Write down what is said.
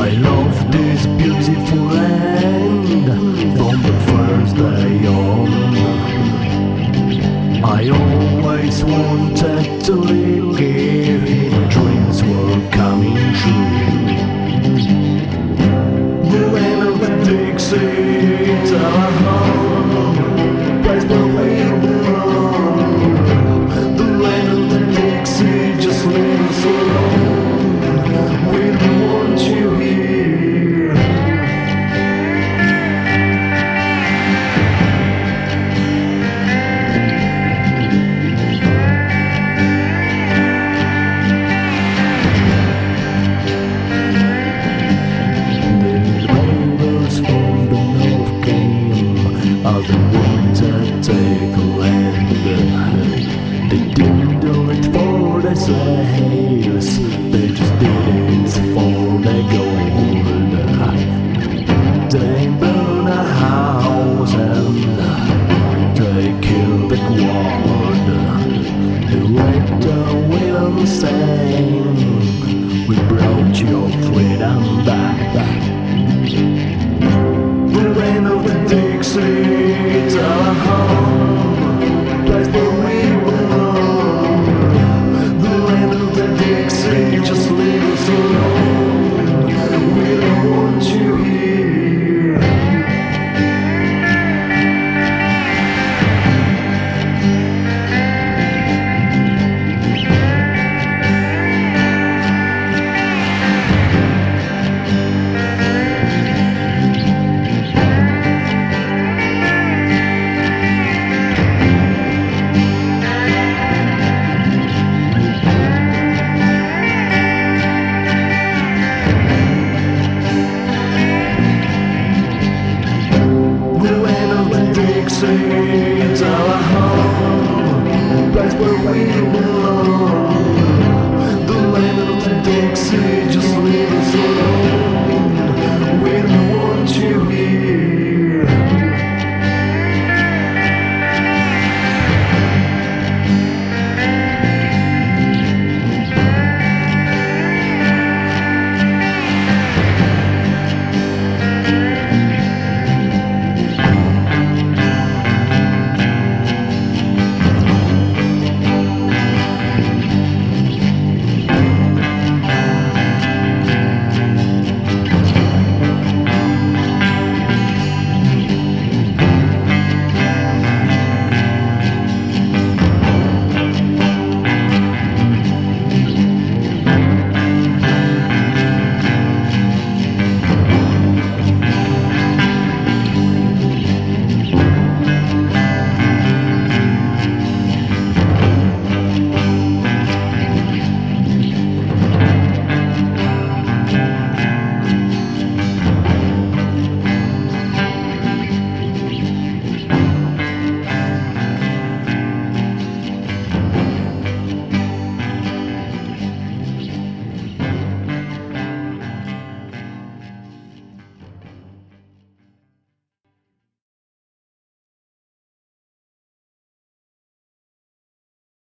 I love this beautiful land from the first day on. I always wanted to live here, my dreams were coming true. The land of the Dixie. They just didn't fall They They burn a house and They kill the quad The rector sing We brought your freedom back, back. The rain of the Dixie sea, it's our home, place where we